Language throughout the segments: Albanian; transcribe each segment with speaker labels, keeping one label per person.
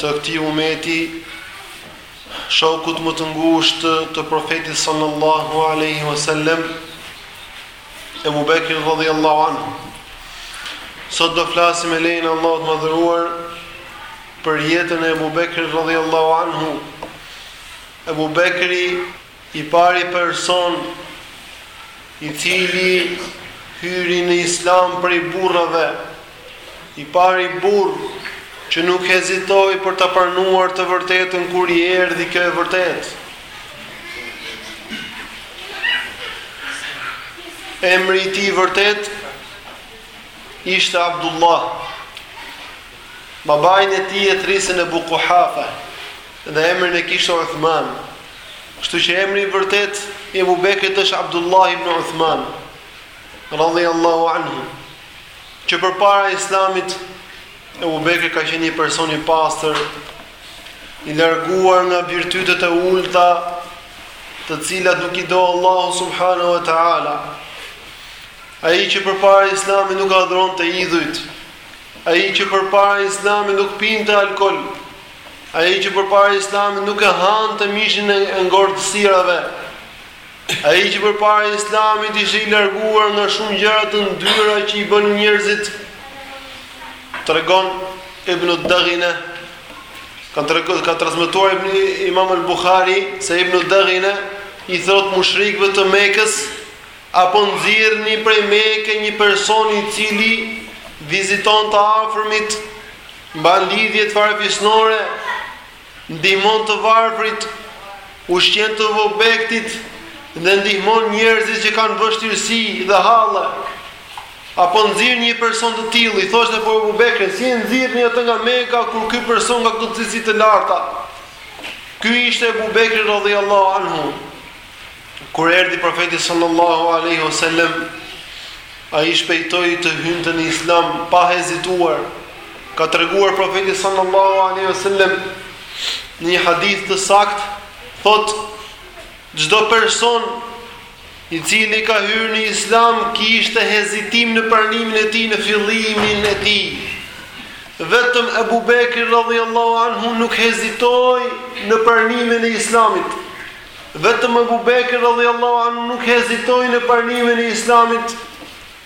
Speaker 1: të këtij ummeti, shokut më të ngushtë të Profetit sallallahu alaihi wasallam, Ebu Bekrit radhiyallahu anhu. Sot do flasim me lejen e Allahut të madhëruar për jetën e Ebu Bekrit radhiyallahu anhu. Ebu Bekri I pari person i cili hyri në Islam prej burrave, i pari burrë që nuk hezitoi për ta pranuar të vërtetën kur i erdhi kjo e vërtetë. Emri i tij i vërtetë ishte Abdullah. Babain e tij e thërrisnin Ebu Kuhafe dhe emrin e kishte Uthman. Kështu që emri i vërtetë i Ebu Bekrit është Abdullah ibn Uthman, radhiyallahu anhu. Që përpara Islamit, Ebu Bekri ka qenë një person i pastër, i larguar nga virtytet e ulëta, të cilat nuk i do Allahu subhanahu wa taala. Ai që përpara Islamit nuk adhuronte idhujt, ai që përpara Islamit nuk pinte alkool, Ai që përpara Islamit nuk e hante mishin e ngordhësirave, ai që përpara Islamit ishte i larguar nga shumë gjëra të ndyra që i bënin njerëzit, tregon Ibnu Dugine ka treguar ka transmetuar Imam al-Bukhari se Ibnu Dugine i thotë mushrikëve të Mekës a po nxirrni prej Meke një person i cili viziton të afërmit Mban lidhjet farefisnore, ndihmon të varfrit, ushqen të vobektit dhe ndihmon njerëzit që kanë vështirësi dhe halle. A po nxirrni një person të tillë, i thoshte për Ebu Bekrin, si e nxirrni atë nga Meka kur ky person ka këto cilësi të larta? Ky ishte Ebu Bekri radhiyallahu anhu. Kur erdhi Profeti sallallahu alejhi o sellem, ai shpejtoi të hynte në Islam pa hezituar. Ka treguar Profeti sallallahu alejhi o sellem në një hadith të saktë, thotë çdo person i cili ka hyrë në Islam kishte hezitim në pranimin e tij në fillimin e tij. Vetëm Ebu Bekri radhiyallahu anhu nuk hezitoi në pranimin e Islamit. Vetëm Ebu Bekri, radhiyallahu anhu, nuk hezitoi në pranimin e Islamit,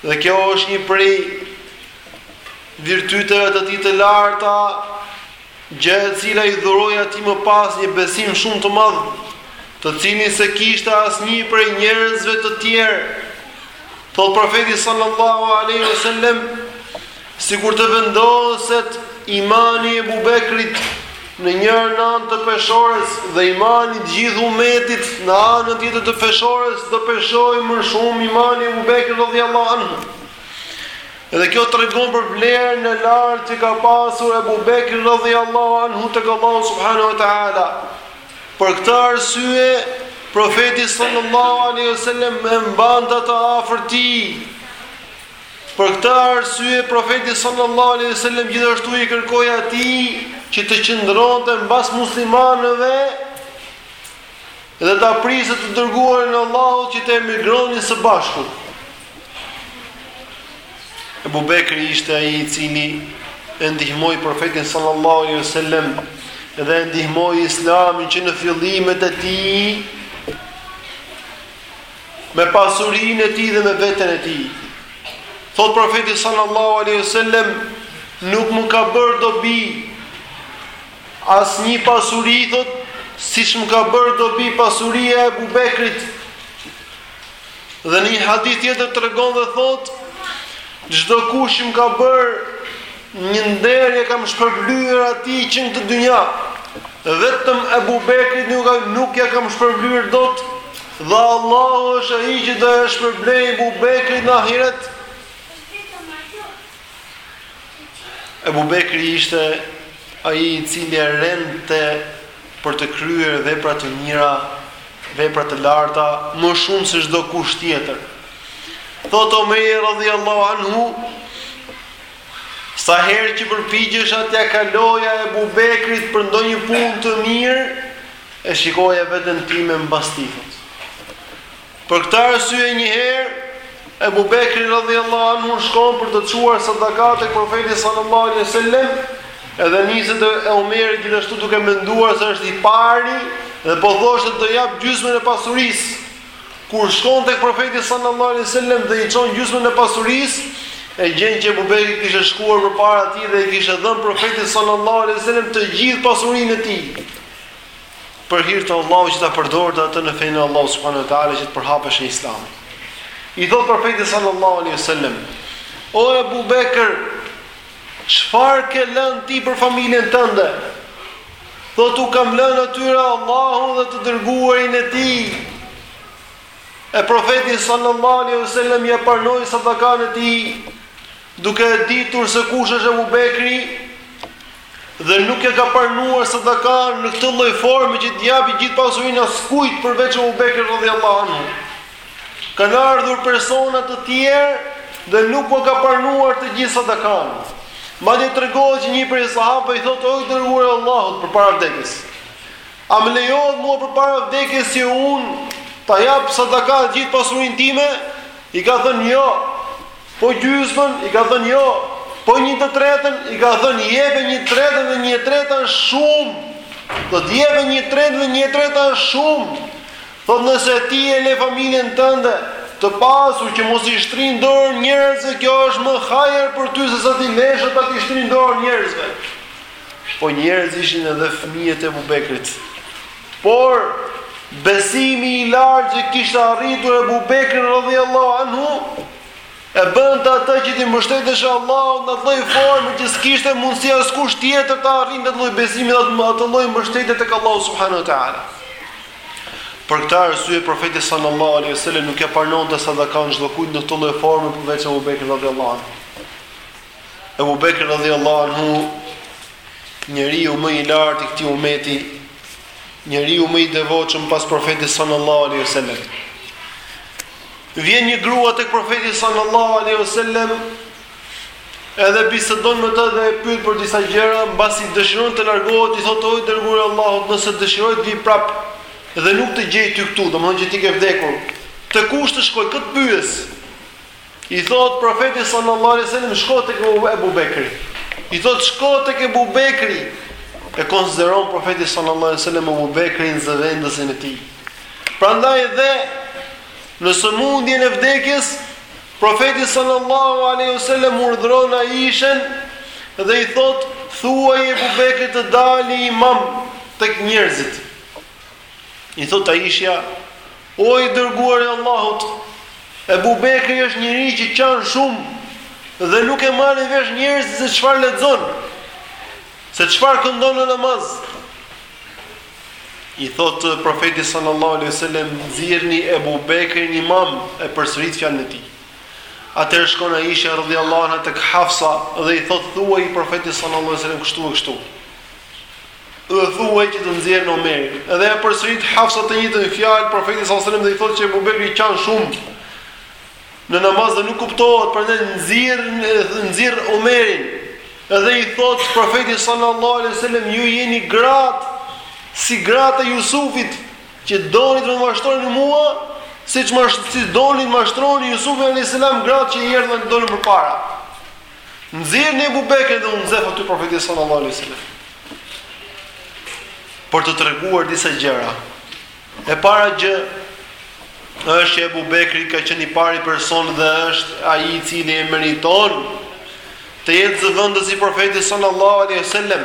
Speaker 1: dhe kjo është një prej virtyteve të tij të larta, gjë e cila i dhuroi atij më pas një besim shumë të madh, të cilin s'e kishte asnjë prej njerëzve të tjerë. Thotë profeti sallallahu alaihi wasallam, Sikur të vendoset imani i Ebu Bekrit në njërën anë të peshores dhe imani gjithë umetit në anën tjetër të peshores, do peshojë më shumë imani i Ebu Bekrit radhiyallahu anhu. Edhe kjo tregon për vlerën e lartë që ka pasur Ebu Bekri radhiyallahu anhu tek Allahu subhanahu wa ta'ala. Për këtë arsye, profeti sallallahu alaihi wasallam e mbante afër tij, Për këtë arsye Profeti sallallahu alejhi ue sellem gjithashtu i kërkoi atij që të qëndronte mbas muslimanëve dhe ta priste të dërguarin e Allahut që të emigronin së bashku. Ebu Bekri ishte ai i cili e ndihmoi Profetin sallallahu alejhi ue sellem dhe e ndihmoi Islamin që në fillimet e tij me pasurinë e tij dhe me veten e tij. Thotë profeti sallallahu alaihi wasallam, nuk më ka bërë dobi asnjë pasuri thotë siç më ka bërë dobi pasuria e Abu Bekrit. Dhe në një hadith tjetër tregon dhe thotë çdokush më ka bërë Një nder ia kam shpërblyer atij që në dynja, vetëm Ebu Bekrit nuk ia nuk ia kam shpërblyer dot, dhe Allahu është ai që do ia shpërblejë Ebu Bekrit në ahiret. Ebu Bekri ishte ai i cili rendte për të kryer vepra të mira, vepra të larta, më shumë se çdokush tjetër. Thotë Omeri radhiyallahu anhu, Sa herë që përpiqesha t'ia kaloja Ebu Bekrit për ndonjë punë të mirë, e shikoja veten time mbas tij. Për këtë arsye një herë Ebu Bekri radhiyallahu anhu shkon për të çuar sadaka tek profeti sallallahu alaihi wasallam, edhe niset Omeri gjithashtu duke menduar se është i pari dhe po thoshte të japë gjysmën e pasurisë Kur shkon tek Profeti sallallahu alejhi ue sellem dhe i çon gjysmën e pasurisë, e gjen që Abu Bekri kishte shkuar përpara tij dhe i kishte dhënë Profetit sallallahu alejhi ue sellem të gjithë pasurinë e tij. Për hir të Allahut që ta përdorte atë në fenë e Allahut subhanehu ue teala që të përhapej Islami. I thotë Profeti sallallahu alejhi ue sellem: O Abu Bekr, çfarë ke lënë ti për familjen tënde? Thotë u kam lënë atyre Allahun dhe të dërguarin e tij. E profeti sallallahu alaihi wasallam ia pranoi sadakanë e tij, duke e ditur se kush është Abu Bekri dhe nuk e ka pranuar sadakanë në këtë lloj forme që t'i japi gjithë pasurinë askujt përveç Abu Bekrit radhiyallahu anhu. Kanë ardhur persona të tjerë dhe nuk ua ka pranuar të gjithë sadakanë. Madje tregohet që një prej sahabëve i thotë: "O i dërguari i Allahut, përpara vdekjes, a më lejohet mua përpara vdekjes që unë ta jap sadaka të gjithë pasurinë time?" I ka thënë: "Jo." Po gjysmën i ka thënë: "Jo." Po një të tretën i ka thënë: "Jepe një tretën dhe një treta është shumë." Do të jepe një tretën dhe një treta është shumë. Thotë nëse ti e le familjen tënde të pasur që mos i shtrijnë dorë njerëzve kjo është më hajër për ty se sa t'i lësh ata t'i shtrijnë dorë njerëzve. Po njerëz ishin edhe fëmijët e Ebu Bekrit. Por besimi i lartë që kishte arritur Ebu Bekri radhiyallahu anhu E bënte atë që t'i mbështeteshe Allahut në atë lloj forme që s'kishte mundësi askush tjetër ta arrinte atë lloj besimi dhe atë atë lloj mbështetje tek Allahu subhanahu wa taala. Për këtë arsye profeti sallallahu alaihi wasallam nuk e pranonte sadakan çdokujt në këtë lloj forme përveç Abu Bekrit radhiyallahu anhu. Abu Bekri radhiyallahu anhu njeriu më i lartë i këtij umeti, njeriu më i devotshëm pas profetit sallallahu alaihi wasallam. Vjen një grua tek Profeti sallallahu alaihi wasallam edhe bisedon me të dhe e pyet për disa gjëra, mbasi dëshiron të largohet, i thotë o i dërguari i Allahut, nëse dëshiroj të vij prapë dhe nuk të gjej ty këtu, domethënë që ti ke vdekur. Te kush të shkoj, kë të pyes? I thotë Profeti sallallahu alaihi wasallam shko tek Abu Bekri. I thotë shko tek Abu Bekri. E konsideron Profeti sallallahu alaihi wasallam Abu Bekrin zëvendësin e tij. Prandaj dhe Në sëmundjen e vdekjes, Profeti sallallahu alejhi ue sellem urdhëron Aishën dhe i thotë, "Thuaji Ebu Bekrit të dalë imam tek njerëzit." I thotë Aishja, "O i dërguari i Allahut, Ebu Bekri është njeri që qan shumë dhe nuk e marrin vesh njerëzit se çfarë lexon, se çfarë këndon në namaz." I thotë Profeti sallallahu alejhi wasallam, nxirrni Ebu Bekrin imam, e përsërit fjalën e tij. Atëherë shkon Aisha radhiyallahu anha tek Hafsa dhe i thotë thuaji Profetit sallallahu alejhi wasallam kështu e kështu. Dhe thuaj që të nxjerrin Omerin. Edhe e përsërit Hafsa të njëjtën fjalë Profetit sallallahu alejhi wasallam dhe i thotë që Ebu Bekri qan shumë Në namaz dhe nuk kuptohet prandaj nxirr nxirr Omerin dhe i thotë profeti sallallahu alaihi wasallam ju jeni gratë si gratë e Jusufit që doni të më mashtroni mua siç më si doni të mashtroni Jusufin alaihi salam gratë që i erdhën dolën përpara nxirrni Ebu Bekrin dhe u nxeh aty profeti sallallahu alaihi wasallam për të treguar disa gjëra E para gjë është që Ebu Bekri ka qenë i pari person dhe është ai i cili e meriton të jetë zëvendës i profetit sallallahu alaihi wasallam.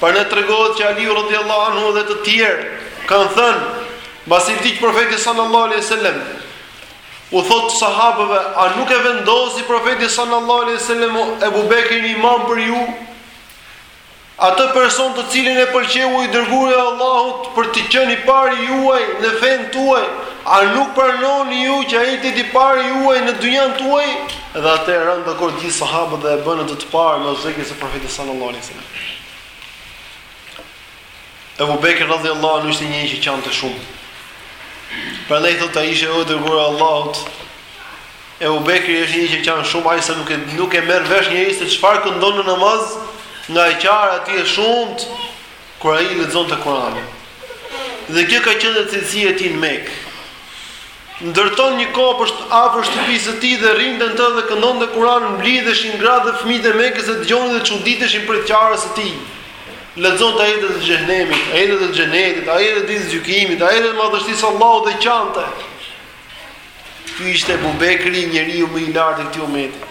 Speaker 1: Prandaj tregohet që Aliu radhiyallahu anhu dhe të tjerë kanë thënë mbasi vdiq profeti sallallahu alaihi wasallam u thot sahabëve a nuk e vendosi profeti sallallahu alaihi wasallam Ebu Bekrin imam për ju? Atë person të cilin e pëlqeu i Dërguari i Allahut për të qenë i pari juaj në fenë tuaj, a nuk pranoni ju që ai të jetë i pari juaj në dynjanë tuaj? Dhe atëherë ranë dakord gjithë sahabët dhe e bënë atë të parë mbas vdekjes së Profetit sallallahu alaihi wasallam. Ebu Bekri radhiyallahu anhu ishte njeri që qante shumë. Prandaj thotë Aishja o i Dërguari i Allahut, Ebu Bekri është njeri që qan shumë ai sa nuk e nuk e merr vesh njeri se çfarë këndon në namaz, nga e qara e tij e shumtë kur ai lexonte Kur'anin. Dhe kjo ka qenë cilësia e tij në Mekë. Ndërton një kopësht afër shtëpisë së tij dhe rrinte në të dhe këndonte Kur'anin, mblidheshin gratë dhe fëmijët e Mekës dhe dëgjonin dhe çuditeshin prej qarjes së tij. Lexonte ajetet e xhehenemit, ajetet e xhenetit, ajetet e ditës gjykimit, ajetet e madhështisë së Allahut dhe qante. Ky ishte Ebu Bekri, njeriu më i lartë i këtij ummeti.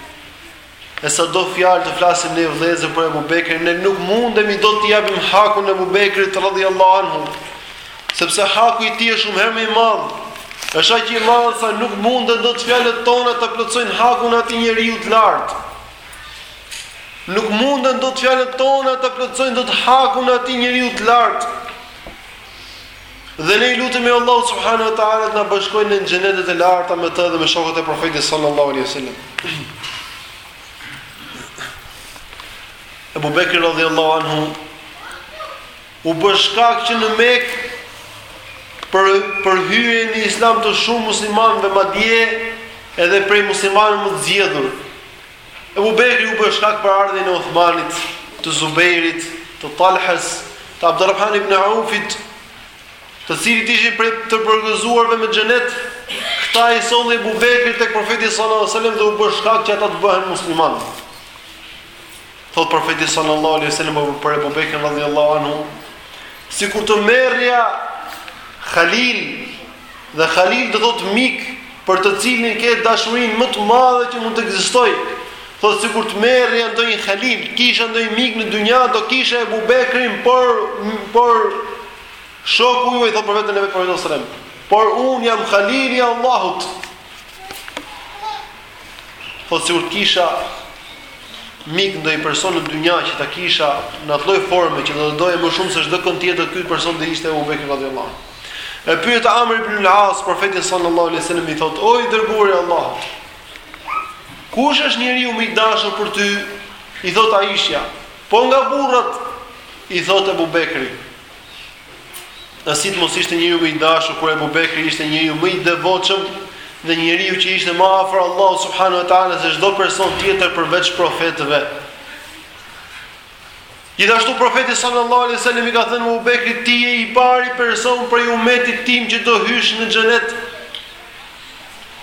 Speaker 1: E sa do fjalë të flasim ne vëllezër për Ebu Bekrin, ne nuk mundemi dot t'i japim hakun e Ebu Bekrit radhiyallahu anhu, sepse haku i tij është shumë herë më i madh. Është aq i madh sa nuk munden dot fjalët tona ta plotësojnë hakun e atij njeriu të lartë. Nuk munden dot fjalët tona ta plotësojnë dot hakun e atij njeriu të lartë. Dhe ne i lutemi Allahut subhanahu wa taala të na bashkojë në xhenetet e larta me të dhe me shokët e profetit sallallahu alaihi wasallam. Abu Bekr radhiyallahu anhu u bë shkak që në Mekë për për hyrjen në Islam të shumë muslimanëve madje edhe prej muslimanëve më të zgjedhur. Ebu Bekri u bë shkak për ardhjen e Uthmanit, të Zubejrit, të Talhes, të Abdurrahman ibn Aufit, të cilët ishin prej të përgëzuarve me xhenet, këta i solli Ebu Bekri tek profeti sallallahu alajhi wasallam dhe u bë shkak që ata të bëhen muslimanë. Thot profeti sallallahu alajhi wasallam për Ebu Bekrin radhiyallahu anhu, sikur të merrja Khalil Dhe Khalil do thotë mik, për të cilin ke dashurinë më të madhe që mund të ekzistojë. Thotë sikur të merrja ndonjë Khalil, kisha ndonjë mik në dynja, do kisha Abu Bekrin, por por shoku juaj thotë për veten e vet sallallahu alajhi wasallam. Por un jam Khalili i Allahut. Po sikur të kisha mik ndonjë person në dynja që ta kisha në atë lloj forme që do ta doje më shumë se çdo kënd tjetër, ky person do ishte Abu Bekri radhiyallahu anhu. E pyet Amr ibn al-As, profetin sallallahu alaihi wasallam i thotë: "O i dërguari i Allahut, kush është njeriu më i dashur për ty?" I thotë Aisha: "Po nga burrat?" I thotë Abu Bekri: "A si të mos ishte njeriu më i dashur kur Abu Bekri ishte njeriu më i devotshëm dhe njeriu që ishte më afër Allahut subhanahu wa taala se çdo person tjetër përveç profetëve?" Gjithashtu Profeti sallallahu alejhi ve sellem i ka thënë Abu Bekrit ti je i pari person prej umetit tim që do hysh në xhenet.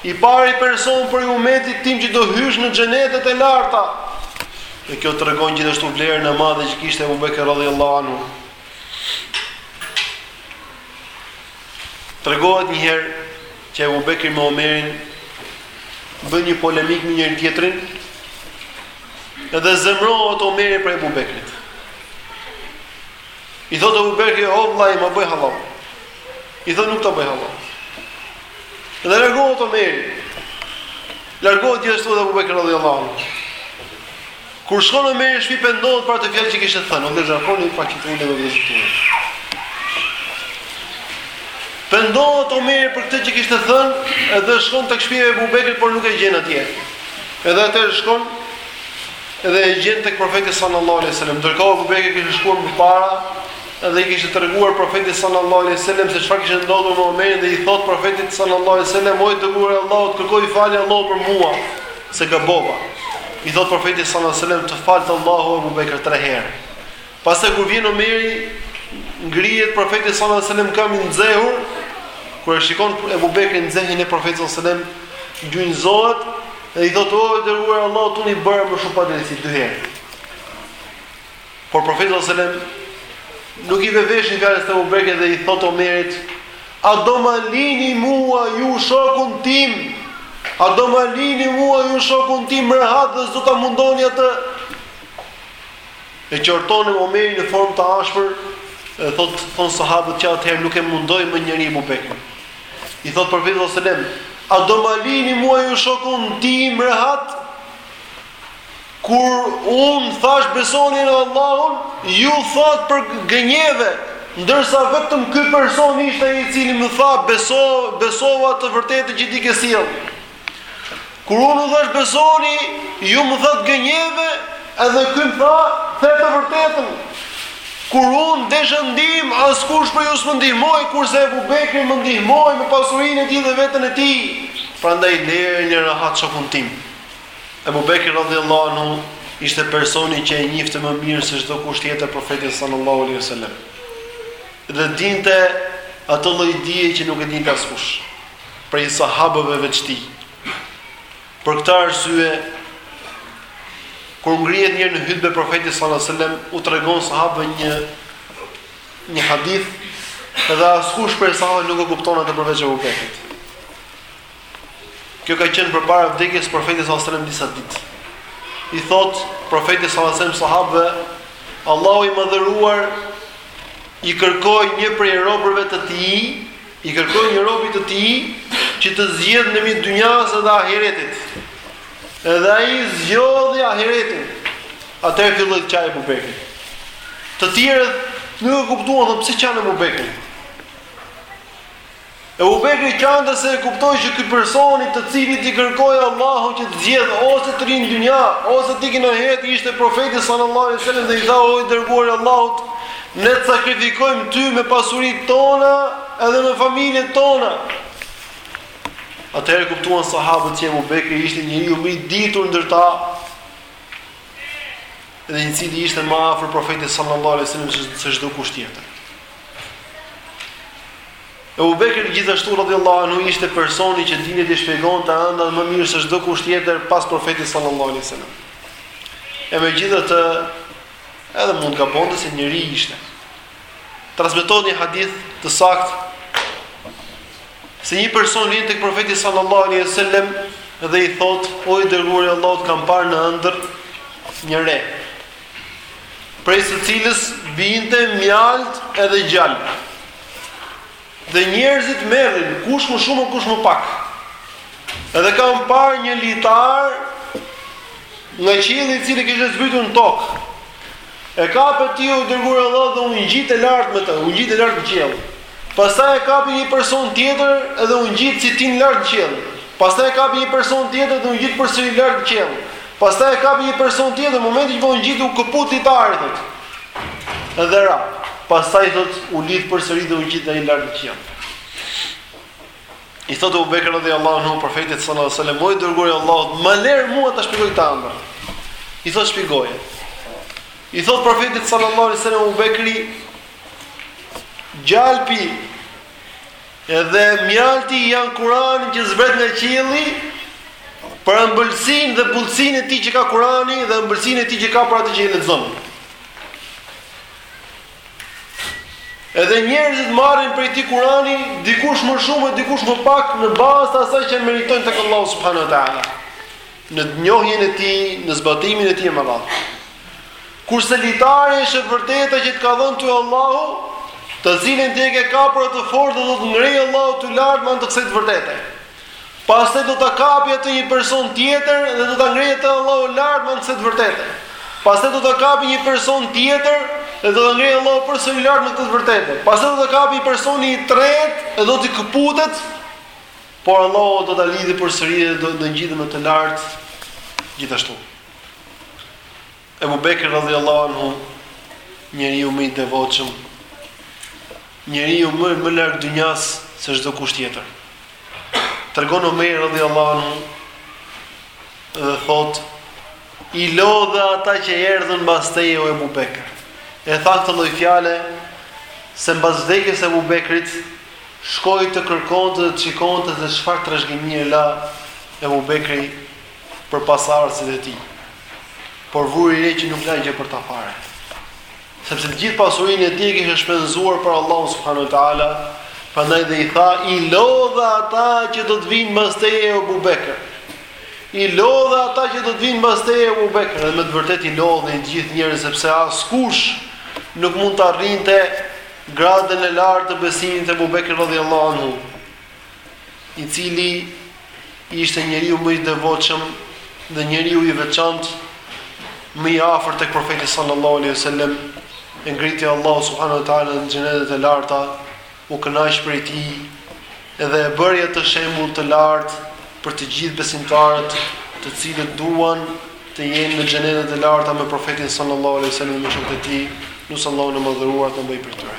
Speaker 1: I pari person prej umetit tim që do hysh në xhenetet e larta. Dhe kjo tregon gjithashtu vlerën e madhe që kishte Abu Bekri radhiyallahu anhu. Tregohet një herë Që Ebu Bekri me Omerin bëjnë një polemikë me njëri tjetrin, edhe zemrohet Omeri prej Ebu Bekrit. I thotë Ebu Bekri, o vëllai, ma bëj hallall. I thotë nuk ta bëj hallall. Edhe largohet Omeri. Largohet gjithashtu edhe Ebu Bekri radhiyallahu anhu. Kur shkon Omeri në shtëpi pendohet për atë fjalë që kishte thënë, Omer Zakoni pa që të ulën me vëllezërit e tij. Pendohet Omeri për këtë që kishte thënë dhe shkon tek shtëpia e Abu Bekrit, por nuk e gjen atje. Edhe atëherë shkon dhe e gjen tek profeti sallallahu alaihi wasallam. Ndërkohë Abu Bekri kishte shkuar më para dhe i kishte treguar profetit sallallahu alaihi wasallam se çfarë kishte ndodhur me Omerin dhe i thotë profetit sallallahu alaihi wasallam o i dërguar i Allahut kërkoji falje Allahut për mua. Se gabova. I thotë profeti sallallahu alajhi wasallam, të faltë Allahu Abu Bekr tre herë. Pastaj kur vjen Omeri, ngrihet profeti sallallahu alajhi wasallam në këmbë i nxehur, kur e shikon Abu Bekri nxehjen e profetit sallallahu alajhi wasallam, gjunjëzohet dhe i thotë o i dërguar i Allahut unë i bëra më shumë padrejtësi dy herë. Por Profeti sallallahu alejhi ve sellem nuk i vë veshin fjalës së Abu Bekrit dhe i thotë Omerit, "A do ma lini mua ju shokun tim? A do ma lini mua ju shokun tim rehat dhe s'do ta mundoni atë?" E qorton Omerin në formë të ashpër, e thotë thon sahabët që atëherë nuk e mundoi më njeri Abu Bekrin. I thotë Profeti sallallahu alejhi ve sellem, "A do ma lini mua ju shokun tim rehat?" Kur unë thashë besoni në Allahun, ju thatë për gënjeve, ndërsa vetëm ky person ishte ai i cili më tha beso, besova të vërtetën që ti ke sjellë. Kur unë u thashë besoni, ju më thatë gënjeve, edhe ky më tha the të vërtetën. Kur unë desha ndihmë, askush prej jush s'më ndihmoi, kurse Ebu Bekri më ndihmoi me pasurinë e tij dhe veten e tij. Prandaj lëreni rehat shokun tim. Ebu Bekri radhiyallahu anhu ishte personi që e njihte më mirë se çdo kush tjetër profetin sallallahu alaihi wasallam. Dhe dinte atë lloj dije që nuk e dinte askush prej sahabëve veç tij. Për këtë arsye kur ngrihet një herë në hutbe profeti sallallahu alaihi wasallam u tregon sahabëve një hadith dhe askush prej sahabëve nuk e kupton atë përveç Ebu Bekrit. Kjo ka qenë përpara vdekjes së Profetit sallallahu alajhi wasallam disa ditë. I thot Profeti sallallahu alajhi wasallam sahabëve, Allahu i madhëruar i kërkoi një prej robërve të tij, i kërkoi një robi të tij që të zgjedhë në mes dynjas dhe ahiretit. Edhe ai zgjodhi ahiretin. Atëherë filloi të qajë Ebu Bekri. Të tjerët nuk e kuptuan se pse qan Ebu Bekri. Ebu Bekri qante se e kuptoi që ky person të cilit i kërkoi Allahu që të zgjedhë ose të rrijë në dynja, ose të ikë në ahiret ishte profeti sallallahu alaihi wasallam dhe i tha o i dërguari i Allahut, ne të sakrifikojmë ty me pasuritë tona edhe me familjet tona. Atëherë kuptuan sahabët që Ebu Bekri ishte njeriu më i ditur ndër ta, dhe i cili ishte më afër profetit sallallahu alaihi wasallam se çdo kush tjetër. Ebu Bekri gjithashtu radhiyallahu anhu ishte personi që dinte të shpjegonte ëndrrat më mirë se çdo kush tjetër pas profetit sallallahu alaihi wasallam. E megjithatë, edhe mund të gabonte se njeri ishte. Transmetohet në një hadith të saktë se një person vjen tek profeti sallallahu alaihi wasallam dhe i thot: "O i dërguari i Allahut, kam parë në ëndërr një re, prej së cilës binte mjalt edhe gjalp." Dhe njerëzit merrin kush më shumë kush më pak. Edhe kam parë një litar nga qielli i cili kishte zbritur në tokë. E kape ti o i dërguari i Allahut dhe u ngjite lart me të, u ngjite lart në qiell. Pastaj e kapi një person tjetër edhe u ngjit si ti lart në qiell. Pastaj e kapi një person tjetër dhe u ngjit përsëri lart në qiell. Pastaj e kapi një person tjetër, në momentin që po ngjitej u këput litari. Edhe ra. Pastaj thot u lidh përsëri dhe u ngjit ai lart në qiell. I thotë Abu Bekr radhiyallahu anhu profetit sallallahu alaihi wasallam, "O i dërguari i Allahut, më ler mua ta shpjegoj këtë ëndërr." I thotë shpjegoje. I thotë profetit sallallahu alaihi wasallam Abu Bekri, "Gjalpi Edhe mjalti janë Kur'ani që zbret nga qielli, për ëmbëlsinë dhe butësinë e tij që ka Kur'ani dhe ëmbëlsinë e tij që ka për atë që e lexon. Edhe njerëzit marrin prej tij Kur'ani, dikush më shumë e dikush më pak në bazë të asaj që meritojnë tek Allahu subhanahu wa taala. në njohjen e tij, në zbatimin e tij e me radhë. Kurse litari është e vërteta që të ka dhënë ty Allahu, të cilin ti e ke kapur atë fort dhe do të ngrejë Allahu ty lart me anë të kësaj të vërtete. Pastaj do ta kapi atë një person tjetër dhe do ta ngrejë atë Allahu lart me anë të kësaj të vërtete. Pastaj do ta kapi një person tjetër dhe do ta ngrejë Allahu përsëri lart me këtë të vërtete. Pastaj do ta kapi personi i tretë dhe do të këputet Por Allahu do ta lidhë përsëri dhe do të ngjitet me të lart gjithashtu. Ebu Bekri radhiyallahu anhu, njeriu më i devotshëm, njeriu më larg dynjas se çdo kush tjetër. Tregon Omer radhiyallahu anhu dhe thot i lodhe ata që erdhën mbas teje o Ebu Bekr. E tha këtë lloj fjale se mbas vdekjes së Ebu Bekrit Shkoi të kërkonte dhe të shikonte se çfarë trashëgimie la Ebu Bekri për pasardhësit e tij, por vuri re që nuk la gjë për ta fare, sepse të gjithë pasurinë e tij e kishte shpenzuar për Allahun subhanahu wa taala, prandaj dhe i tha, I lodhe ata që do të vijnë mbas teje o Ebu Bekër! I lodhe ata që do të vijnë mbas teje o Ebu Bekër! Dhe me të vërtetë i lodhi të gjithë njerëzit sepse askush nuk mund të arrinte Gradën e lartë të besimit të Ebu Bekrit radhiyallahu anhu, i cili ishte njeriu më i devotshëm dhe njeriu i veçantë më i afërt tek profeti sallallahu alaihi wasallam e ngriti Allahu subhanahu wa taala në xhenetet e larta u kënaqsh prej tij Edhe e bëri atë shembull të lartë për të gjithë besimtarët të cilët duan të jenë në xhenetet e larta me profetin sallallahu alaihi wasallam dhe me shokët e tij, lus Allahun e madhëruar të na bëjë prej tyre.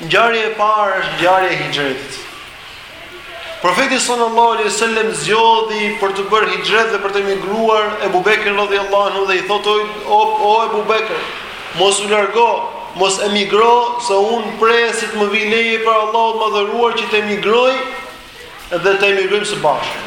Speaker 1: Ngjarja e parë është ngjarja e hixhretit. Profeti sallallahu alaihi wasallam zgjodhi për të bërë hixhret dhe për të emigruar Ebu Bekrin radhiyallahu anhu dhe i thotë o Ebu Bekr, mos u largo, mos emigro se un pres që të më vijë leje prej Allahut të madhëruar që të emigroj dhe të emigrojmë së bashku.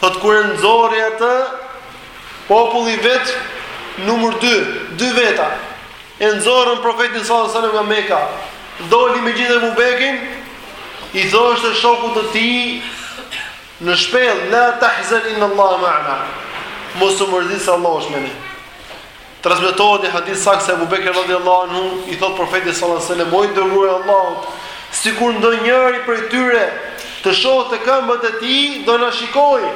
Speaker 1: Thotë kur e nxori atë populli vet numër 2, dy veta. E nxorën profetin sallallahu alajhi wasallam nga Mekka. Doli me gjithë Abu Bekrin, i thoshte shokut të tij në shpellë la tahzan inna Allah ma'ana. Mos u mërzit se Allah është me ne. Transmetohet një hadith i saktë se Abu Bekri radhiyallahu anhu i thot profetit sallallahu alaihi wasallam: "O i dërguar i Allahut, sikur ndonjëri prej tyre të shohë te këmbët e tij, do na shikojë,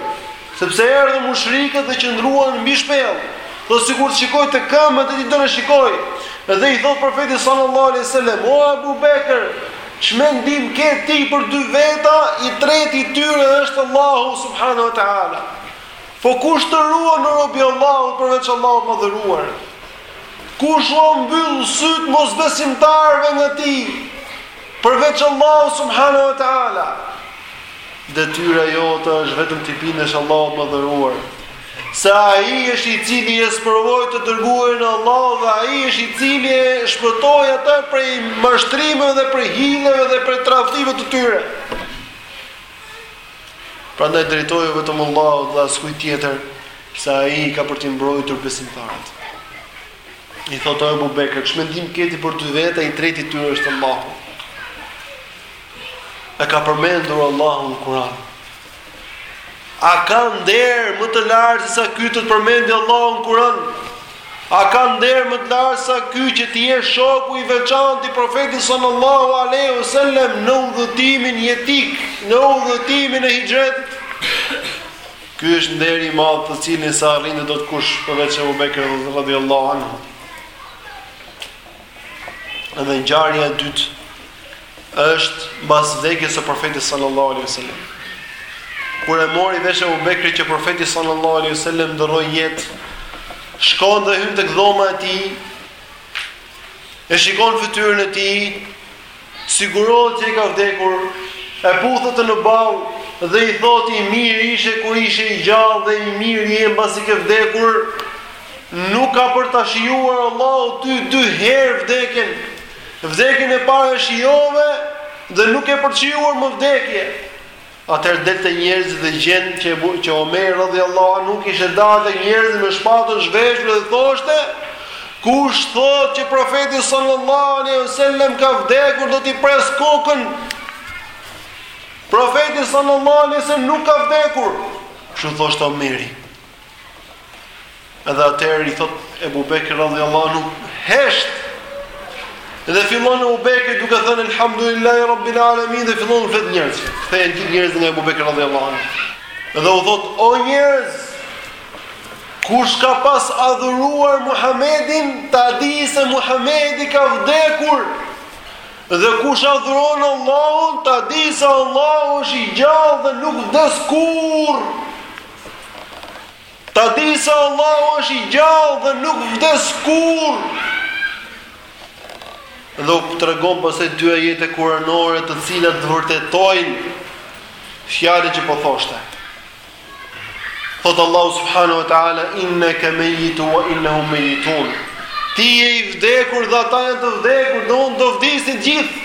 Speaker 1: sepse erdhën mushrikët dhe qëndruan mbi shpellë. Do sikur të shikojë te këmbët e tij, do na shikojë." Dhe i thot profeti sallallahu alaihi wasallam: "O Abu Bekr, ç'mendim ke ti për dy veta, i treti i tyre është Allahu subhanahu wa taala." Po kush të ruan o rob i Allahut përveç Allahut të Madhëruar? Kush ua mbyll sytë mosbesimtarëve nga ti përveç Allahut subhanahu wa taala? Detyra jote është vetëm t'i bindesh Allahut të Madhëruar, se ai është i cili e sprovoi të dërguarin e Allahut dhe ai është i cili e shpëtoi atë prej mashtrimeve dhe prej hileve dhe prej tradhtive të tyre. Prandaj drejtoju vetëm Allahut dhe askujt tjetër, se Ai ka për t'i mbrojtur besimtarët. I thotë o Abu Bekr, ç'mendim ke ti për dy veta, i treti i tyre është Allahu. E ka përmendur Allahu në Kur'an. A ka nder më të lartë se sa ky të të përmendi Allahu në Kur'an? A ka nder më të lartë se ky që të jesh shoku i veçantë i Profetit sallallahu alejhi ve sellem në udhëtimin jetik, në udhëtimin e hixhretit? Ky është nderi i madh të cilin s'e arrin dot kush përveç Abu Bekr radhiyallahu anhu. Edhe ngjarja e dytë është mbas vdekjes së Profetit sallallahu alaihi wasallam. Kur e mori vesh Abu Bekri që Profeti sallallahu alaihi wasallam ndërroi jetë, shkon dhe hyn tek dhoma e tij. E shikon fytyrën e tij, sigurohet se ka vdekur, e puth atë në ball dhe i thotë i mirë ishe kur ishe i gjallë dhe i mirë je mbasi ke vdekur. Nuk ka për t'ta shijuar Allahu ty dy herë vdekjen. Vdekjen e parë e shijove dhe nuk ke për të shijuar më vdekje. Atëherë del te njerëzit dhe gjen që Ebu, që Omeri radhiyallahu anhu kishte dalë te njerëzit me shpatë të zhveshur dhe thoshte, Kush thotë që profeti sallallahu alaihi wasallam ka vdekur do t'i pres kokën. Profeti sallallahu alaihi wasallam nuk ka vdekur. Kështu thoshte Omeri. Edhe atëherë i thot Ebu Bekr radhiyallahu anhu, "Hesht!" Dhe fillon Ebu Bekri duke thënë Elhamdulillahi Rabbil Alamin dhe fillon thërret njerëz. Kthehen gjithë njerëzit nga Ebu Bekr radhiyallahu anhu. Dhe u thot, "O njerëz, kush ka pas adhuruar Muhamedin, ta di se Muhamedi ka vdekur." Dhe kush adhuron Allahun, ta di se Allahu është i gjallë dhe nuk vdes kurrë. Ta dijë se Allahu është i gjallë dhe nuk vdes kurrë. Dhe u tregon pastaj dy ajete kuranore të cilat vërtetojnë fjalën që po thoshte. Thot Allahu subhanahu wa taala innaka mayitu wa innahum mayitun. Ti je i vdekur dhe ata janë të vdekur, do të vdisni të gjithë.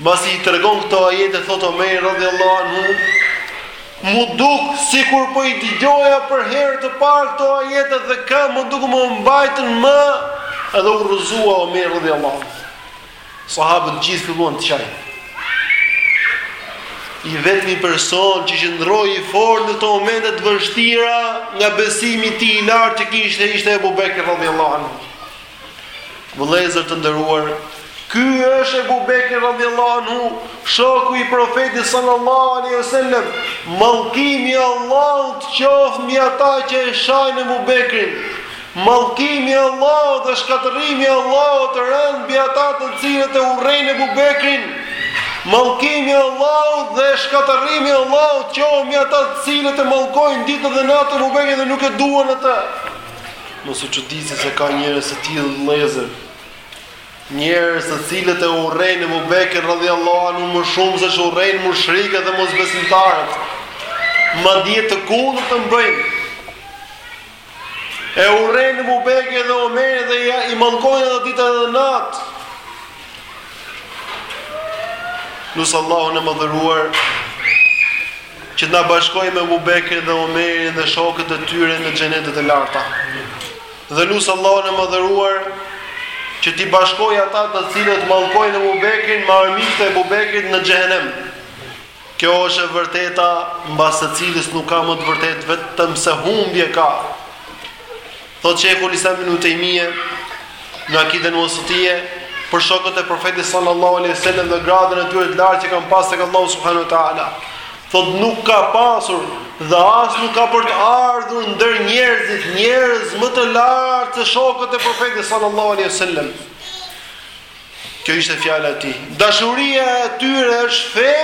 Speaker 1: Mbasi i tregon këto ajete thot Omer radhiyallahu anhu M'u duk sikur po i dëgjoja për herë të parë këto ajete dhe këmbët nuk më mbajtën më dhe u rëzua Omer radhiyallahu anhu. Sahabët gjithë filluan të qajnë. I vetmi person që qëndroi i fortë në këto momente të vështira nga besimi i tij i lartë që kishte ishte Ebu Bekr radhiyallahu anhu. Vëllezër të nderuar, ky është Ebu Bekri radhiyallahu anhu, shoku i Profetit sallallahu alaihi wasallam, mallkimi i Allahut qoftë mbi ata që e shajnë Ebu Bekrin. Mallkimi i Allahut dhe shkatërrimi i Allahut rëntë mbi ata të cilët e urrejnë Ebu Bekrin. Mallkimi i Allahut dhe shkatërrimi i Allahut qoftë mbi ata të cilët e mallkojnë ditën dhe natën Ebu Bekrin dhe nuk e duan atë. Mos u çuditni se ka njerëz të tillë vëllezër. Njerëz të cilët e urrejnë Abu Bekr radhiyallahu anhu më shumë se urrejnë mushrikët dhe mosbesimtarët. Madje të kundërtën bëjnë. E urrejnë Abu Bekr dhe Omer dhe i mallkojnë ditë e natë. Lus Allahun e madhëruar që të na bashkojë me Abu Bekrin dhe Omerin dhe shokët e tyre në xhenetet e larta. Dhe lus Allahun e madhëruar që t'i bashkojë ata të cilët mallkojnë Abu Bekrin me armiqtë e Abu Bekrit në xhehenem. Kjo është e vërteta mbas së cilës nuk ka më të vërtetë vetëm se humbje ka. Thotë shejhul Islam ibnu Tejmije në Akiden Wasitije për shokët e Profetit sallallahu alaihi wasallam dhe gradën e tyre të lartë që kanë pas tek Allahu subhanahu wa taala. Thotë nuk ka pasur dhe as nuk ka për të ardhur ndër njerëzit njerëz më të lartë se shokët e Profetit sallallahu alaihi wasallam. Kjo ishte fjala e tij. Dashuria e tyre është fe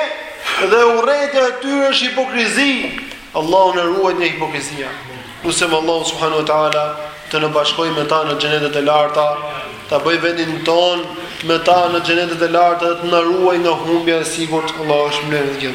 Speaker 1: dhe urrejtja e tyre është hipokrizi. Allahu na ruajt nga hipokrizia. Lusim Allahun subhanahu wa taala të na bashkojë me ta në xhenetet e larta, ta bëjë vendin tonë me ta në xhenetet e larta dhe të na ruajë nga humbja e sigurt. Allahu është më i